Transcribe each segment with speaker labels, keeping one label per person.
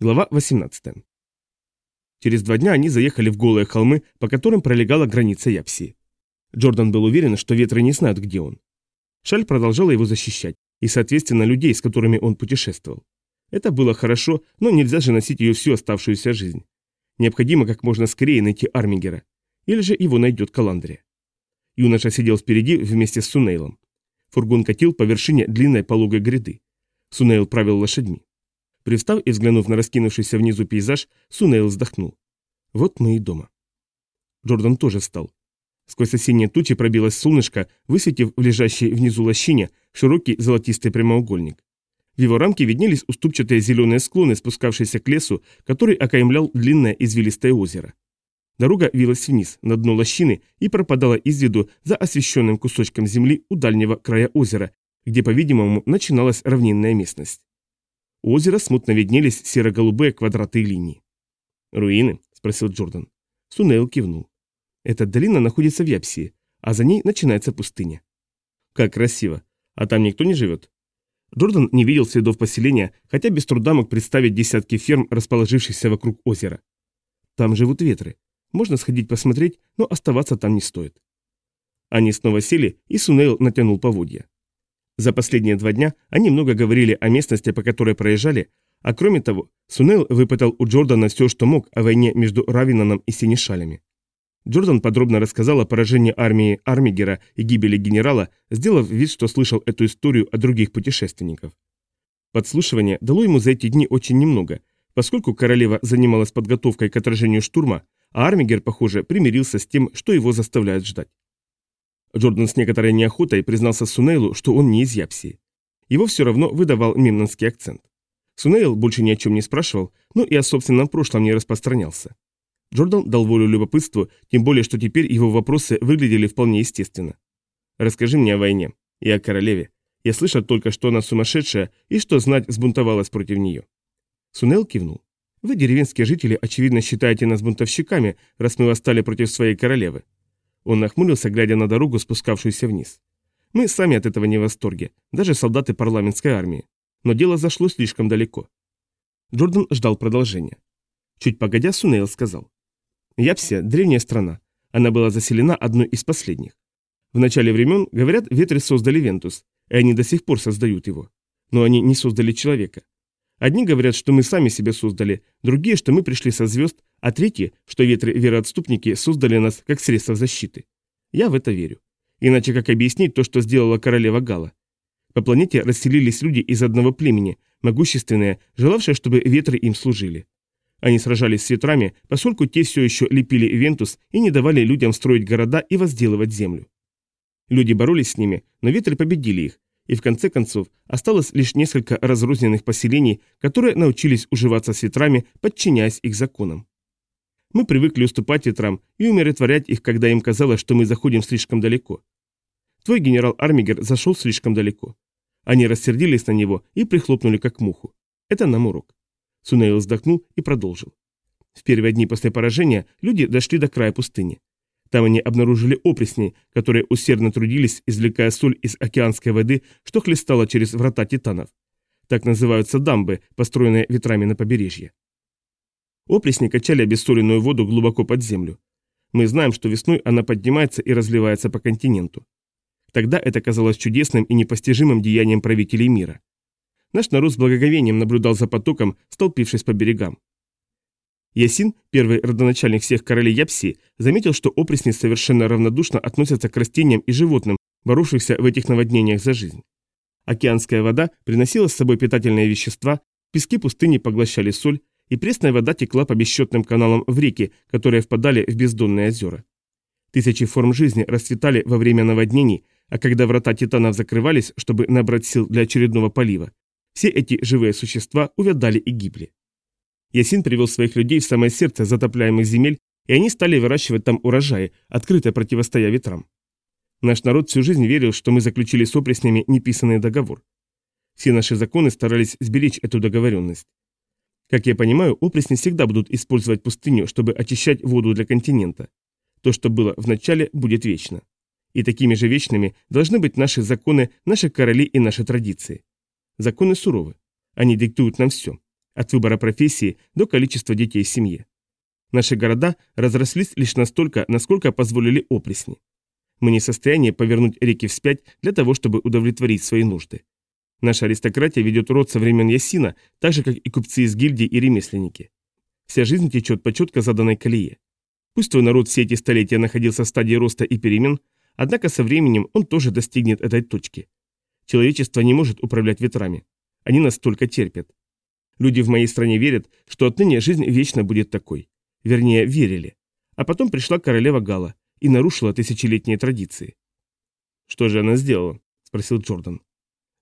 Speaker 1: Глава 18. Через два дня они заехали в голые холмы, по которым пролегала граница Япсии. Джордан был уверен, что ветры не знают, где он. Шаль продолжала его защищать, и, соответственно, людей, с которыми он путешествовал. Это было хорошо, но нельзя же носить ее всю оставшуюся жизнь. Необходимо как можно скорее найти Армигера, или же его найдет Каландрия. Юноша сидел впереди вместе с Сунейлом. Фургон катил по вершине длинной пологой гряды. Сунейл правил лошадьми. Привстав и взглянув на раскинувшийся внизу пейзаж, Сунейл вздохнул. Вот мы и дома. Джордан тоже встал. Сквозь осенние тучи пробилось солнышко, высветив в лежащей внизу лощине широкий золотистый прямоугольник. В его рамке виднелись уступчатые зеленые склоны, спускавшиеся к лесу, который окаймлял длинное извилистое озеро. Дорога вилась вниз, на дно лощины, и пропадала из виду за освещенным кусочком земли у дальнего края озера, где, по-видимому, начиналась равнинная местность. У озера смутно виднелись серо-голубые квадраты линии. «Руины?» – спросил Джордан. Сунейл кивнул. «Эта долина находится в Япсии, а за ней начинается пустыня». «Как красиво! А там никто не живет?» Джордан не видел следов поселения, хотя без труда мог представить десятки ферм, расположившихся вокруг озера. Там живут ветры. Можно сходить посмотреть, но оставаться там не стоит. Они снова сели, и Сунейл натянул поводья. За последние два дня они много говорили о местности, по которой проезжали, а кроме того, Сунел выпытал у Джордана все, что мог о войне между Равинаном и Синишалями. Джордан подробно рассказал о поражении армии Армигера и гибели генерала, сделав вид, что слышал эту историю от других путешественников. Подслушивание дало ему за эти дни очень немного, поскольку королева занималась подготовкой к отражению штурма, а Армигер, похоже, примирился с тем, что его заставляют ждать. Джордан с некоторой неохотой признался Сунейлу, что он не из Япсии. Его все равно выдавал мемнонский акцент. Сунейл больше ни о чем не спрашивал, но и о собственном прошлом не распространялся. Джордан дал волю любопытству, тем более, что теперь его вопросы выглядели вполне естественно. «Расскажи мне о войне и о королеве. Я слышал только, что она сумасшедшая и что знать сбунтовалась против нее». Сунейл кивнул. «Вы, деревенские жители, очевидно считаете нас бунтовщиками, раз мы восстали против своей королевы. Он нахмурился, глядя на дорогу, спускавшуюся вниз. Мы сами от этого не в восторге, даже солдаты парламентской армии. Но дело зашло слишком далеко. Джордан ждал продолжения. Чуть погодя, Сунейл сказал. Япсия – древняя страна. Она была заселена одной из последних. В начале времен, говорят, ветры создали Вентус, и они до сих пор создают его. Но они не создали человека. Одни говорят, что мы сами себя создали, другие, что мы пришли со звезд, а третьи, что ветры-вероотступники создали нас как средство защиты. Я в это верю. Иначе как объяснить то, что сделала королева Гала? По планете расселились люди из одного племени, могущественные, желавшие, чтобы ветры им служили. Они сражались с ветрами, поскольку те все еще лепили Вентус и не давали людям строить города и возделывать землю. Люди боролись с ними, но ветры победили их, и в конце концов осталось лишь несколько разрозненных поселений, которые научились уживаться с ветрами, подчиняясь их законам. Мы привыкли уступать ветрам и умиротворять их, когда им казалось, что мы заходим слишком далеко. Твой генерал Армигер зашел слишком далеко. Они рассердились на него и прихлопнули как муху. Это нам урок. Сунейл вздохнул и продолжил. В первые дни после поражения люди дошли до края пустыни. Там они обнаружили опресни, которые усердно трудились, извлекая соль из океанской воды, что хлестало через врата титанов. Так называются дамбы, построенные ветрами на побережье. Опресни качали обессоленную воду глубоко под землю. Мы знаем, что весной она поднимается и разливается по континенту. Тогда это казалось чудесным и непостижимым деянием правителей мира. Наш народ с благоговением наблюдал за потоком, столпившись по берегам. Ясин, первый родоначальник всех королей Япсии, заметил, что опресни совершенно равнодушно относятся к растениям и животным, боровшихся в этих наводнениях за жизнь. Океанская вода приносила с собой питательные вещества, пески пустыни поглощали соль, и пресная вода текла по бесчетным каналам в реки, которые впадали в бездонные озера. Тысячи форм жизни расцветали во время наводнений, а когда врата титанов закрывались, чтобы набрать сил для очередного полива, все эти живые существа увядали и гибли. Ясин привел своих людей в самое сердце затопляемых земель, и они стали выращивать там урожаи, открыто противостоя ветрам. Наш народ всю жизнь верил, что мы заключили с опреснями неписанный договор. Все наши законы старались сберечь эту договоренность. Как я понимаю, опресни всегда будут использовать пустыню, чтобы очищать воду для континента. То, что было в начале, будет вечно. И такими же вечными должны быть наши законы, наши короли и наши традиции. Законы суровы. Они диктуют нам все. от выбора профессии до количества детей в семье. Наши города разрослись лишь настолько, насколько позволили опресни. Мы не в состоянии повернуть реки вспять для того, чтобы удовлетворить свои нужды. Наша аристократия ведет род со времен Ясина, так же, как и купцы из гильдии и ремесленники. Вся жизнь течет по четко заданной колее. Пусть твой народ все эти столетия находился в стадии роста и перемен, однако со временем он тоже достигнет этой точки. Человечество не может управлять ветрами. Они настолько терпят. Люди в моей стране верят, что отныне жизнь вечно будет такой. Вернее, верили. А потом пришла королева Гала и нарушила тысячелетние традиции. «Что же она сделала?» – спросил Джордан.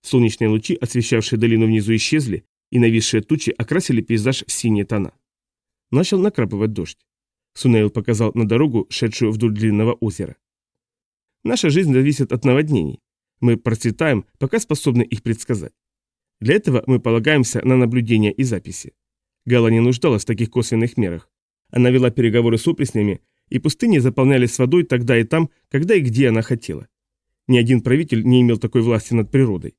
Speaker 1: Солнечные лучи, освещавшие долину внизу, исчезли, и нависшие тучи окрасили пейзаж в синие тона. Начал накрапывать дождь. Сунейл показал на дорогу, шедшую вдоль длинного озера. Наша жизнь зависит от наводнений. Мы процветаем, пока способны их предсказать. Для этого мы полагаемся на наблюдения и записи. Гала не нуждалась в таких косвенных мерах. Она вела переговоры с опреснями, и пустыни заполнялись водой тогда и там, когда и где она хотела. Ни один правитель не имел такой власти над природой.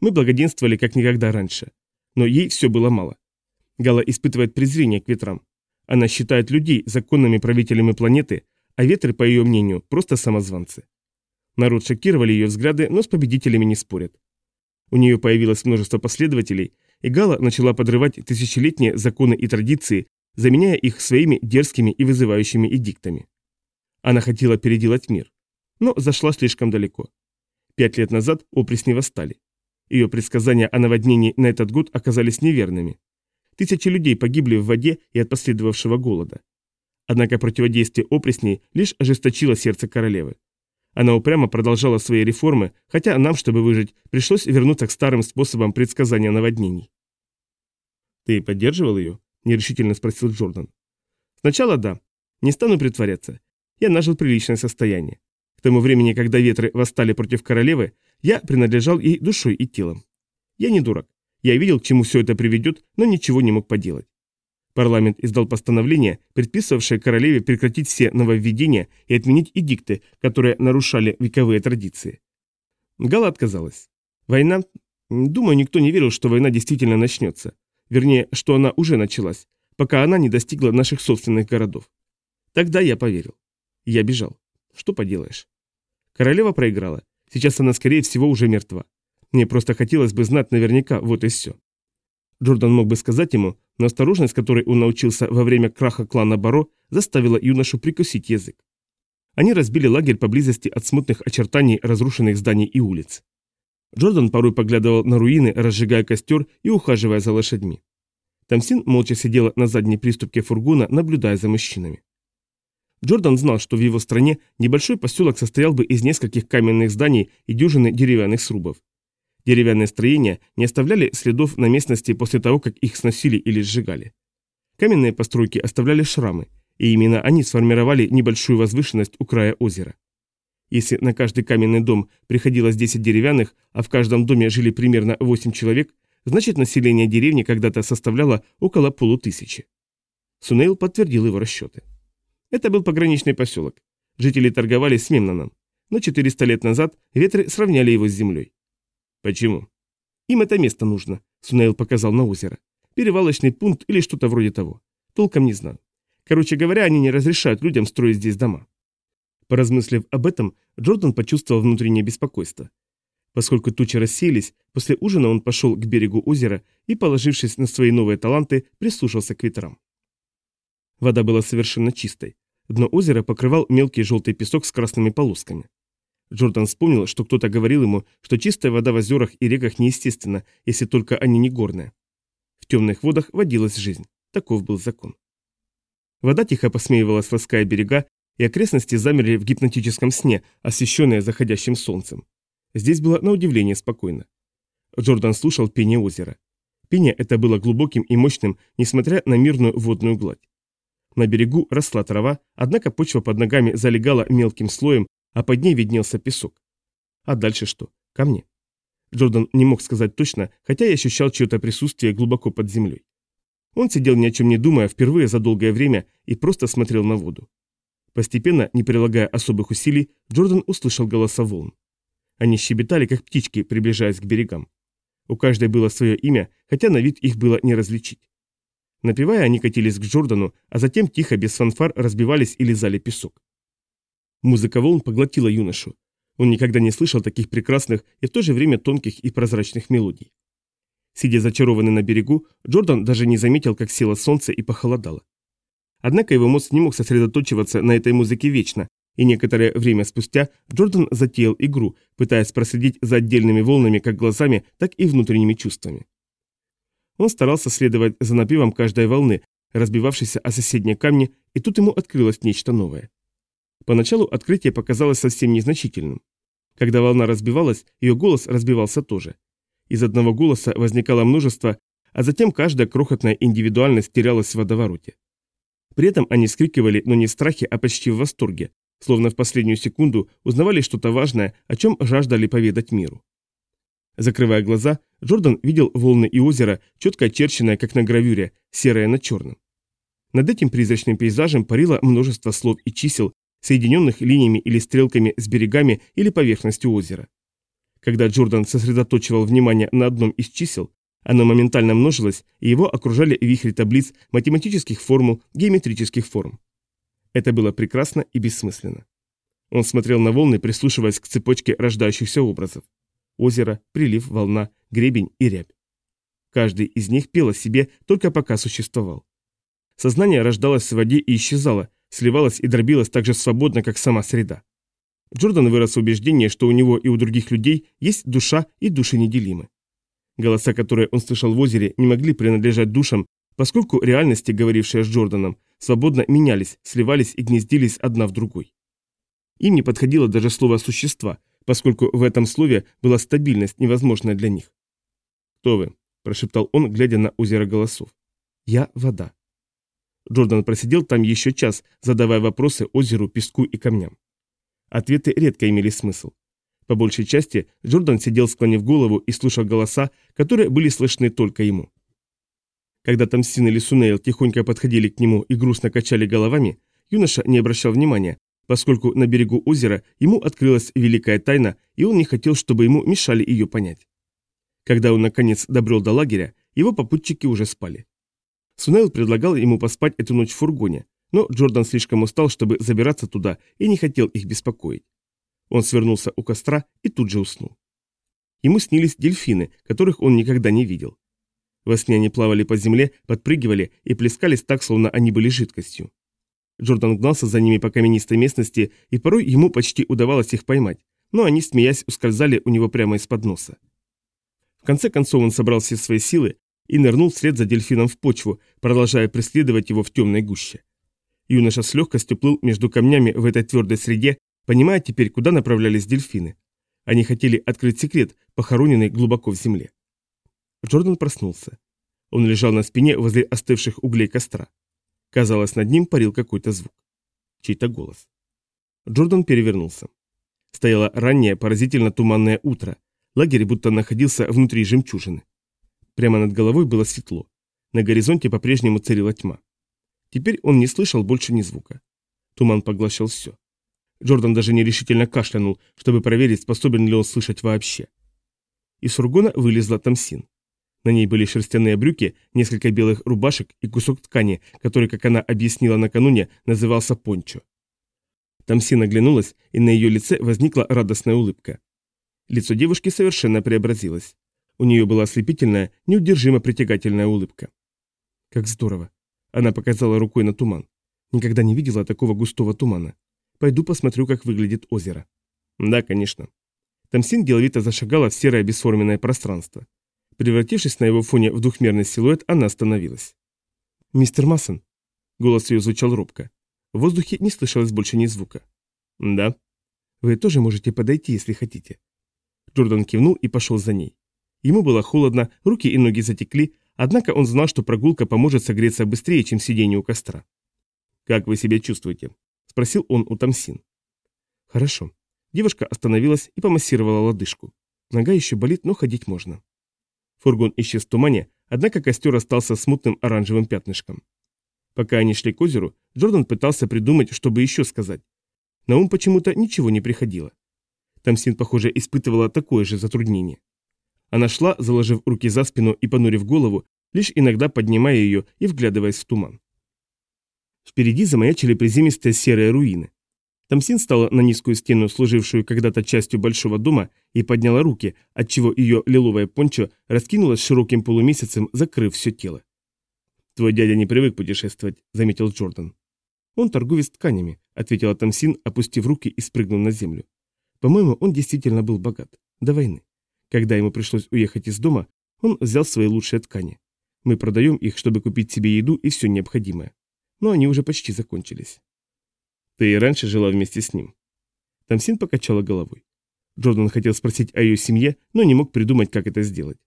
Speaker 1: Мы благоденствовали как никогда раньше. Но ей все было мало. Гала испытывает презрение к ветрам. Она считает людей законными правителями планеты, а ветры, по ее мнению, просто самозванцы. Народ шокировали ее взгляды, но с победителями не спорят. У нее появилось множество последователей, и Гала начала подрывать тысячелетние законы и традиции, заменяя их своими дерзкими и вызывающими эдиктами. Она хотела переделать мир, но зашла слишком далеко. Пять лет назад опресни восстали. Ее предсказания о наводнении на этот год оказались неверными. Тысячи людей погибли в воде и от последовавшего голода. Однако противодействие опресней лишь ожесточило сердце королевы. Она упрямо продолжала свои реформы, хотя нам, чтобы выжить, пришлось вернуться к старым способам предсказания наводнений. «Ты поддерживал ее?» – нерешительно спросил Джордан. «Сначала да. Не стану притворяться. Я нажил приличное состояние. К тому времени, когда ветры восстали против королевы, я принадлежал ей душой и телом. Я не дурак. Я видел, к чему все это приведет, но ничего не мог поделать. Парламент издал постановление, предписывавшее королеве прекратить все нововведения и отменить эдикты, которые нарушали вековые традиции. Гала отказалась. Война... Думаю, никто не верил, что война действительно начнется. Вернее, что она уже началась, пока она не достигла наших собственных городов. Тогда я поверил. Я бежал. Что поделаешь? Королева проиграла. Сейчас она, скорее всего, уже мертва. Мне просто хотелось бы знать наверняка, вот и все. Джордан мог бы сказать ему, но осторожность, которой он научился во время краха клана Баро, заставила юношу прикусить язык. Они разбили лагерь поблизости от смутных очертаний разрушенных зданий и улиц. Джордан порой поглядывал на руины, разжигая костер и ухаживая за лошадьми. Тамсин молча сидела на задней приступке фургона, наблюдая за мужчинами. Джордан знал, что в его стране небольшой поселок состоял бы из нескольких каменных зданий и дюжины деревянных срубов. Деревянные строения не оставляли следов на местности после того, как их сносили или сжигали. Каменные постройки оставляли шрамы, и именно они сформировали небольшую возвышенность у края озера. Если на каждый каменный дом приходилось 10 деревянных, а в каждом доме жили примерно 8 человек, значит население деревни когда-то составляло около полутысячи. Сунейл подтвердил его расчеты. Это был пограничный поселок. Жители торговали с Мемноном, но 400 лет назад ветры сравняли его с землей. Почему? Им это место нужно, Сунейл показал на озеро. Перевалочный пункт или что-то вроде того. Толком не знаю. Короче говоря, они не разрешают людям строить здесь дома. Поразмыслив об этом, Джордан почувствовал внутреннее беспокойство. Поскольку тучи рассеялись, после ужина он пошел к берегу озера и, положившись на свои новые таланты, прислушался к ветрам. Вода была совершенно чистой. Дно озера покрывал мелкий желтый песок с красными полосками. Джордан вспомнил, что кто-то говорил ему, что чистая вода в озерах и реках неестественна, если только они не горные. В темных водах водилась жизнь. Таков был закон. Вода тихо посмеивалась, лаская берега, и окрестности замерли в гипнотическом сне, освещенные заходящим солнцем. Здесь было на удивление спокойно. Джордан слушал пение озера. Пение это было глубоким и мощным, несмотря на мирную водную гладь. На берегу росла трава, однако почва под ногами залегала мелким слоем, а под ней виднелся песок. А дальше что? Камни. Джордан не мог сказать точно, хотя и ощущал чье-то присутствие глубоко под землей. Он сидел ни о чем не думая впервые за долгое время и просто смотрел на воду. Постепенно, не прилагая особых усилий, Джордан услышал голоса волн. Они щебетали, как птички, приближаясь к берегам. У каждой было свое имя, хотя на вид их было не различить. Напевая, они катились к Джордану, а затем тихо, без фанфар, разбивались и лизали песок. Музыка волн поглотила юношу. Он никогда не слышал таких прекрасных и в то же время тонких и прозрачных мелодий. Сидя зачарованный на берегу, Джордан даже не заметил, как село солнце и похолодало. Однако его мозг не мог сосредоточиваться на этой музыке вечно, и некоторое время спустя Джордан затеял игру, пытаясь проследить за отдельными волнами как глазами, так и внутренними чувствами. Он старался следовать за напевом каждой волны, разбивавшейся о соседние камни, и тут ему открылось нечто новое. Поначалу открытие показалось совсем незначительным. Когда волна разбивалась, ее голос разбивался тоже. Из одного голоса возникало множество, а затем каждая крохотная индивидуальность терялась в водовороте. При этом они скрикивали, но не в страхе, а почти в восторге, словно в последнюю секунду узнавали что-то важное, о чем жаждали поведать миру. Закрывая глаза, Джордан видел волны и озеро, четко очерченное, как на гравюре, серое на черном. Над этим призрачным пейзажем парило множество слов и чисел, соединенных линиями или стрелками с берегами или поверхностью озера. Когда Джордан сосредоточивал внимание на одном из чисел, оно моментально множилось, и его окружали вихри таблиц математических формул, геометрических форм. Это было прекрасно и бессмысленно. Он смотрел на волны, прислушиваясь к цепочке рождающихся образов. Озеро, прилив, волна, гребень и рябь. Каждый из них пел о себе только пока существовал. Сознание рождалось в воде и исчезало, сливалось и дробилось так же свободно, как сама среда. Джордан вырос в убеждении, что у него и у других людей есть душа и души неделимы. Голоса, которые он слышал в озере, не могли принадлежать душам, поскольку реальности, говорившие с Джорданом, свободно менялись, сливались и гнездились одна в другой. Им не подходило даже слово «существа», поскольку в этом слове была стабильность, невозможная для них. «Кто вы?» – прошептал он, глядя на озеро голосов. «Я – вода». Джордан просидел там еще час, задавая вопросы озеру, песку и камням. Ответы редко имели смысл. По большей части Джордан сидел склонив голову и слушал голоса, которые были слышны только ему. Когда Тамсин или Сунейл тихонько подходили к нему и грустно качали головами, юноша не обращал внимания, поскольку на берегу озера ему открылась великая тайна, и он не хотел, чтобы ему мешали ее понять. Когда он наконец добрел до лагеря, его попутчики уже спали. Сунейл предлагал ему поспать эту ночь в фургоне, но Джордан слишком устал, чтобы забираться туда, и не хотел их беспокоить. Он свернулся у костра и тут же уснул. Ему снились дельфины, которых он никогда не видел. Во сне они плавали по земле, подпрыгивали и плескались так, словно они были жидкостью. Джордан гнался за ними по каменистой местности, и порой ему почти удавалось их поймать, но они, смеясь, ускользали у него прямо из-под носа. В конце концов он собрал все свои силы и нырнул вслед за дельфином в почву, продолжая преследовать его в темной гуще. Юноша с легкостью плыл между камнями в этой твердой среде, понимая теперь, куда направлялись дельфины. Они хотели открыть секрет, похороненный глубоко в земле. Джордан проснулся. Он лежал на спине возле остывших углей костра. Казалось, над ним парил какой-то звук. Чей-то голос. Джордан перевернулся. Стояло раннее, поразительно туманное утро. Лагерь будто находился внутри жемчужины. Прямо над головой было светло. На горизонте по-прежнему царила тьма. Теперь он не слышал больше ни звука. Туман поглощал все. Джордан даже нерешительно кашлянул, чтобы проверить, способен ли он слышать вообще. Из фургона вылезла Тамсин. На ней были шерстяные брюки, несколько белых рубашек и кусок ткани, который, как она объяснила накануне, назывался пончо. Тамсин оглянулась, и на ее лице возникла радостная улыбка. Лицо девушки совершенно преобразилось. У нее была ослепительная, неудержимо притягательная улыбка. «Как здорово!» Она показала рукой на туман. Никогда не видела такого густого тумана. Пойду посмотрю, как выглядит озеро. Да, конечно. Тамсин деловито зашагала в серое бесформенное пространство. Превратившись на его фоне в двухмерный силуэт, она остановилась. «Мистер Массон?» Голос ее звучал робко. В воздухе не слышалось больше ни звука. «Да». «Вы тоже можете подойти, если хотите». Джордан кивнул и пошел за ней. Ему было холодно, руки и ноги затекли, однако он знал, что прогулка поможет согреться быстрее, чем сидение у костра. «Как вы себя чувствуете?» спросил он у Тамсин. Хорошо. Девушка остановилась и помассировала лодыжку. Нога еще болит, но ходить можно. Фургон исчез в тумане, однако костер остался смутным оранжевым пятнышком. Пока они шли к озеру, Джордан пытался придумать, чтобы еще сказать. На ум почему-то ничего не приходило. Тамсин, похоже, испытывала такое же затруднение. Она шла, заложив руки за спину и понурив голову, лишь иногда поднимая ее и вглядываясь в туман. Впереди замаячили приземистые серые руины. Тамсин стала на низкую стену, служившую когда-то частью большого дома, и подняла руки, отчего ее лиловое пончо раскинулось широким полумесяцем, закрыв все тело. «Твой дядя не привык путешествовать», — заметил Джордан. «Он торговец тканями», — ответила Тамсин, опустив руки и спрыгнув на землю. «По-моему, он действительно был богат. До войны. Когда ему пришлось уехать из дома, он взял свои лучшие ткани. Мы продаем их, чтобы купить себе еду и все необходимое. Но они уже почти закончились». «Ты и раньше жила вместе с ним?» Тамсин покачала головой. Джордан хотел спросить о ее семье, но не мог придумать, как это сделать.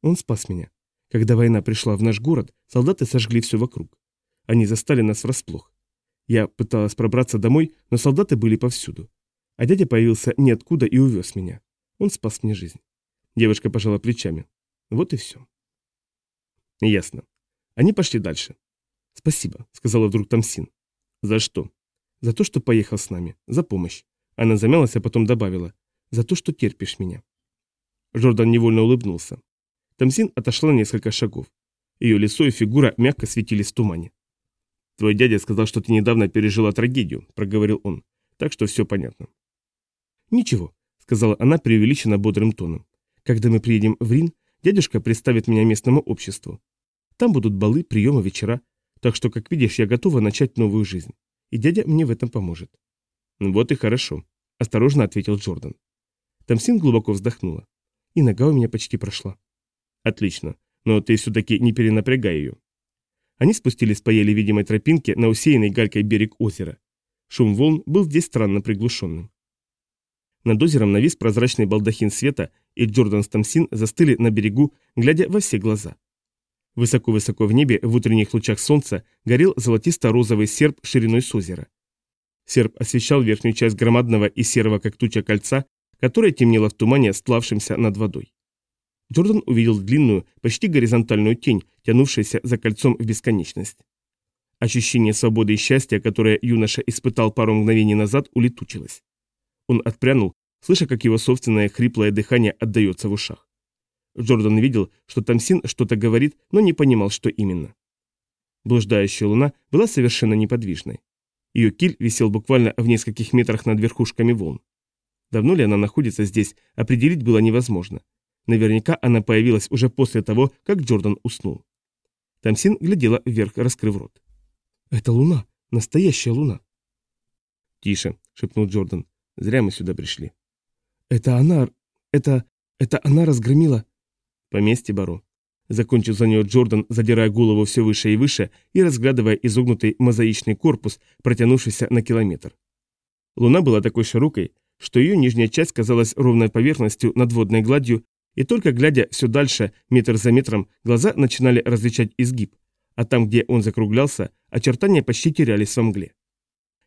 Speaker 1: Он спас меня. Когда война пришла в наш город, солдаты сожгли все вокруг. Они застали нас врасплох. Я пыталась пробраться домой, но солдаты были повсюду. А дядя появился ниоткуда и увез меня. Он спас мне жизнь. Девушка пожала плечами. Вот и все. Ясно. Они пошли дальше. Спасибо, сказала вдруг Тамсин. За что? За то, что поехал с нами. За помощь. Она замялась, а потом добавила. За то, что терпишь меня. Жордан невольно улыбнулся. Тамсин отошла несколько шагов. Ее лицо и фигура мягко светились в тумане. «Твой дядя сказал, что ты недавно пережила трагедию», — проговорил он. «Так что все понятно». «Ничего», — сказала она преувеличенно бодрым тоном. «Когда мы приедем в Рин, дядюшка представит меня местному обществу. Там будут балы, приемы, вечера. Так что, как видишь, я готова начать новую жизнь. И дядя мне в этом поможет». «Вот и хорошо», — осторожно ответил Джордан. Тамсин глубоко вздохнула. И нога у меня почти прошла. Отлично, но ты все-таки не перенапрягай ее. Они спустились по еле видимой тропинке на усеянный галькой берег озера. Шум волн был здесь странно приглушенным. Над озером навис прозрачный балдахин света, и Джордан с Тамсин застыли на берегу, глядя во все глаза. Высоко-высоко в небе, в утренних лучах солнца, горел золотисто-розовый серп шириной с озера. Серп освещал верхнюю часть громадного и серого как туча кольца, которое темнело в тумане, сплавшемся над водой. Джордан увидел длинную, почти горизонтальную тень, тянувшуюся за кольцом в бесконечность. Ощущение свободы и счастья, которое юноша испытал пару мгновений назад, улетучилось. Он отпрянул, слыша, как его собственное хриплое дыхание отдается в ушах. Джордан видел, что Тамсин что-то говорит, но не понимал, что именно. Блуждающая луна была совершенно неподвижной. Ее киль висел буквально в нескольких метрах над верхушками волн. Давно ли она находится здесь, определить было невозможно. Наверняка она появилась уже после того, как Джордан уснул. Тамсин глядела вверх, раскрыв рот. «Это луна, настоящая луна». «Тише», — шепнул Джордан. «Зря мы сюда пришли». «Это она... это... это она разгромила...» «Поместье, Баро». Закончил за нее Джордан, задирая голову все выше и выше и разглядывая изогнутый мозаичный корпус, протянувшийся на километр. Луна была такой широкой, что ее нижняя часть казалась ровной поверхностью над водной гладью и только глядя все дальше, метр за метром, глаза начинали различать изгиб, а там, где он закруглялся, очертания почти терялись во мгле.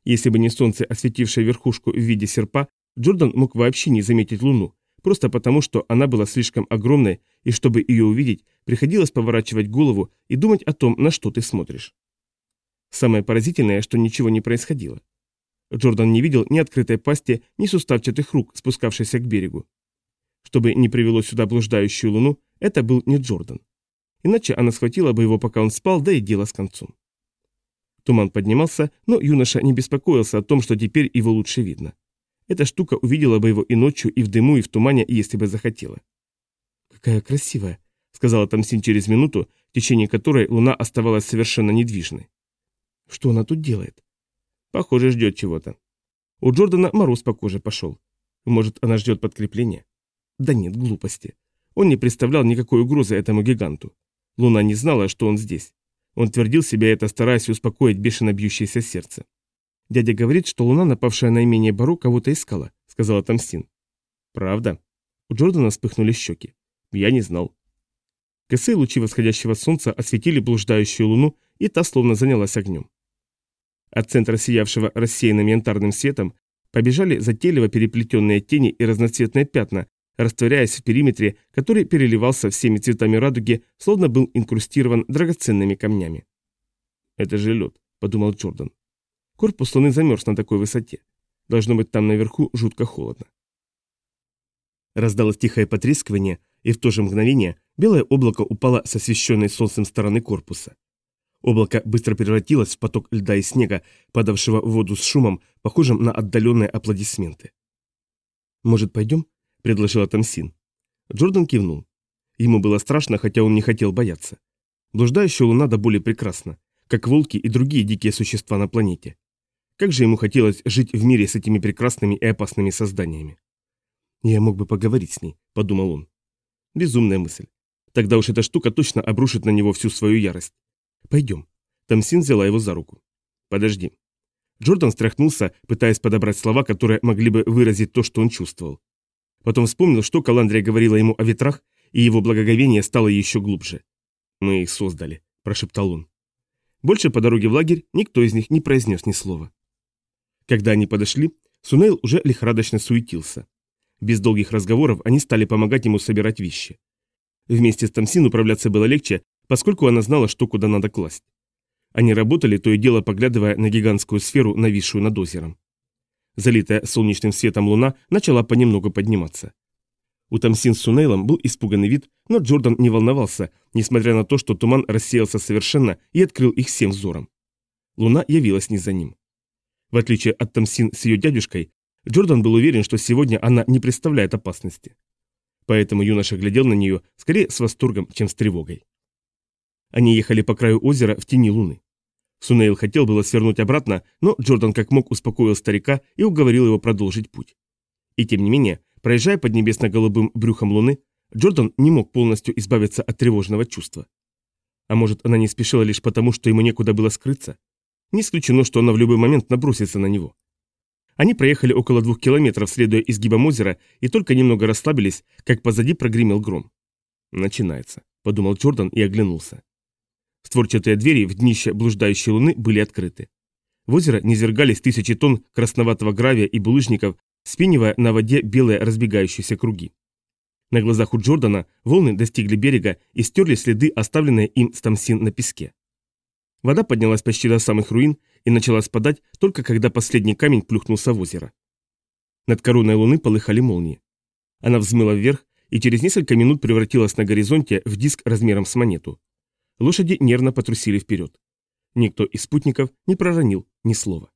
Speaker 1: Если бы не солнце, осветившее верхушку в виде серпа, Джордан мог вообще не заметить Луну, просто потому, что она была слишком огромной, и чтобы ее увидеть, приходилось поворачивать голову и думать о том, на что ты смотришь. Самое поразительное, что ничего не происходило. Джордан не видел ни открытой пасти, ни суставчатых рук, спускавшихся к берегу. Чтобы не привело сюда блуждающую луну, это был не Джордан. Иначе она схватила бы его, пока он спал, да и дело с концом. Туман поднимался, но юноша не беспокоился о том, что теперь его лучше видно. Эта штука увидела бы его и ночью, и в дыму, и в тумане, если бы захотела. «Какая красивая», — сказала Тамсин через минуту, в течение которой луна оставалась совершенно недвижной. «Что она тут делает?» «Похоже, ждет чего-то». У Джордана мороз по коже пошел. Может, она ждет подкрепления? Да нет, глупости. Он не представлял никакой угрозы этому гиганту. Луна не знала, что он здесь. Он твердил себе это, стараясь успокоить бешено бьющееся сердце. «Дядя говорит, что луна, напавшая на имение Бару, кого-то искала», — сказала Тамстин. «Правда?» У Джордана вспыхнули щеки. «Я не знал». Косые лучи восходящего солнца осветили блуждающую луну, и та словно занялась огнем. От центра сиявшего рассеянным янтарным светом побежали затейливо переплетенные тени и разноцветные пятна, растворяясь в периметре, который переливался всеми цветами радуги, словно был инкрустирован драгоценными камнями. «Это же лед», — подумал Джордан. Корпус Луны замерз на такой высоте. Должно быть, там наверху жутко холодно. Раздалось тихое потрескивание, и в то же мгновение белое облако упало с освещенной солнцем стороны корпуса. Облако быстро превратилось в поток льда и снега, падавшего в воду с шумом, похожим на отдаленные аплодисменты. «Может, пойдем?» – предложила Тамсин. Джордан кивнул. Ему было страшно, хотя он не хотел бояться. Блуждающая луна до боли прекрасна, как волки и другие дикие существа на планете. Как же ему хотелось жить в мире с этими прекрасными и опасными созданиями. «Я мог бы поговорить с ней», — подумал он. Безумная мысль. Тогда уж эта штука точно обрушит на него всю свою ярость. «Пойдем». Тамсин взяла его за руку. «Подожди». Джордан стряхнулся, пытаясь подобрать слова, которые могли бы выразить то, что он чувствовал. Потом вспомнил, что Каландрия говорила ему о ветрах, и его благоговение стало еще глубже. «Мы их создали», – прошептал он. Больше по дороге в лагерь никто из них не произнес ни слова. Когда они подошли, Сунейл уже лихорадочно суетился. Без долгих разговоров они стали помогать ему собирать вещи. Вместе с Тамсин управляться было легче, поскольку она знала, что куда надо класть. Они работали, то и дело поглядывая на гигантскую сферу, нависшую над озером. Залитая солнечным светом луна начала понемногу подниматься. У Тамсин с Сунейлом был испуганный вид, но Джордан не волновался, несмотря на то, что туман рассеялся совершенно и открыл их всем взором. Луна явилась не за ним. В отличие от Тамсин с ее дядюшкой, Джордан был уверен, что сегодня она не представляет опасности. Поэтому юноша глядел на нее скорее с восторгом, чем с тревогой. Они ехали по краю озера в тени луны. Сунейл хотел было свернуть обратно, но Джордан как мог успокоил старика и уговорил его продолжить путь. И тем не менее, проезжая под небесно-голубым брюхом луны, Джордан не мог полностью избавиться от тревожного чувства. А может, она не спешила лишь потому, что ему некуда было скрыться? Не исключено, что она в любой момент набросится на него. Они проехали около двух километров, следуя изгибам озера, и только немного расслабились, как позади прогремел гром. «Начинается», — подумал Джордан и оглянулся. Створчатые двери в днище блуждающей луны были открыты. В озеро низвергались тысячи тонн красноватого гравия и булыжников, спинивая на воде белые разбегающиеся круги. На глазах у Джордана волны достигли берега и стерли следы, оставленные им Стамсин на песке. Вода поднялась почти до самых руин и начала спадать только когда последний камень плюхнулся в озеро. Над короной луны полыхали молнии. Она взмыла вверх и через несколько минут превратилась на горизонте в диск размером с монету. Лошади нервно потрусили вперед. Никто из спутников не проронил ни слова.